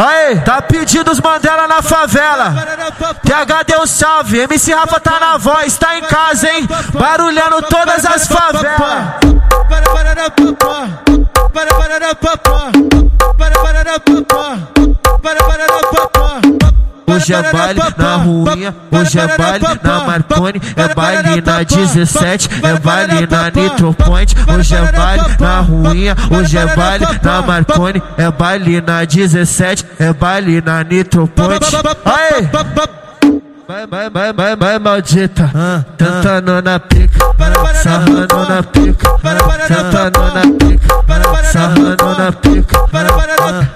Aê, tá pedindo os Mandela na favela. TH deu salve, MC Rafa tá na voz, tá em casa, hein? Barulhando todas as favelas. Hoje é baile na ruinha, hoje é baile na Marconi, é baile na 17, é baile na Nitro Point. Hoje é baile na ruinha, hoje é baile na Marconi, é baile na 17, é baile na Nitro Point. Aê! Vai, vai, vai, vai, vai, maldita, tentando na pica, sarrando na pica, tentando na pica, sarrando na pica,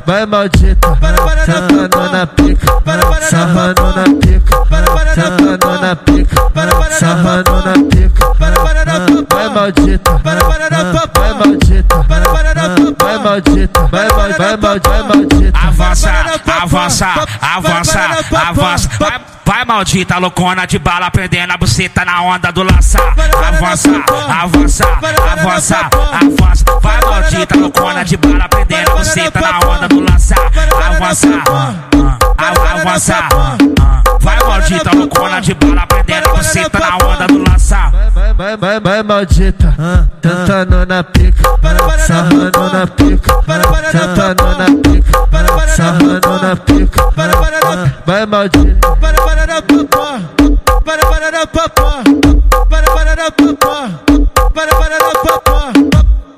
vai maldita, tentando na pica, sarrando na pica, tentando na pica, sarrando na pica, vai maldita, vai maldita, vai maldita, vai, vai, vai, vai maldita, avança, avança, avança, avança, vai, maldita, loucona de bala, prendendo a buceta na onda do lançar, avança, avança, avança, avança, vai maldita, loucona de bala, prendendo a buceta na onda do lançar, avança, avança, vai maldita, loucona de bala, prendendo a buceta na onda do lançar. vai, vai, vai, vai maldita, tentando na pica, sarrando na pica, tentando na pica, sarrando na pica, vai maldita.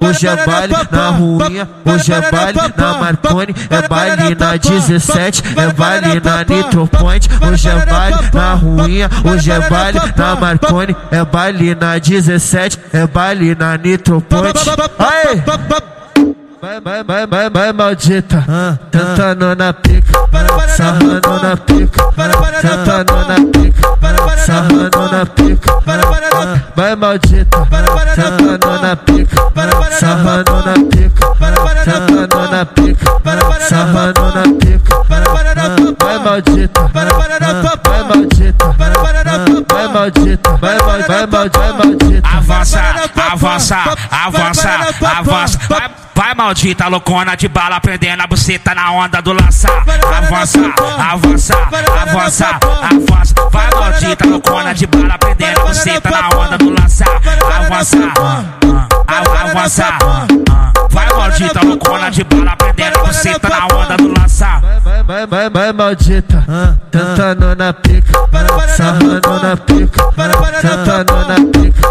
Hoje é baile na ruinha, hoje é baile na Marconi, é baile na 17, é baile na Nitro Point. Hoje é baile na ruinha, hoje é baile na Marconi, é baile na 17, é baile na Nitro Point. Aê! Vai, vai, vai, vai, vai, maldita, tentando na pica, sarrando na pica, sarrando na pica, vai maldita, tentando na pica, sarrando na pica, tentando na pica, sarrando na pica, vai maldita, vai maldita, vai maldita, vai, vai, vai, vai maldita, avança, avança, avança, avança, vai, maldita, loucona de bala, prendendo a buceta na onda do lançar, avança, avança, avança, avança, vai maldita, loucona de bala, prendendo a buceta na onda avança, avança, vai maldita, loucona de bala, prendendo a buceta na onda do lançar. vai, vai, vai, vai, maldita, tentando na pica, sarrando na pica, tentando na pica,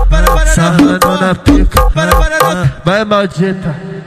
sarrando na pica, vai maldita.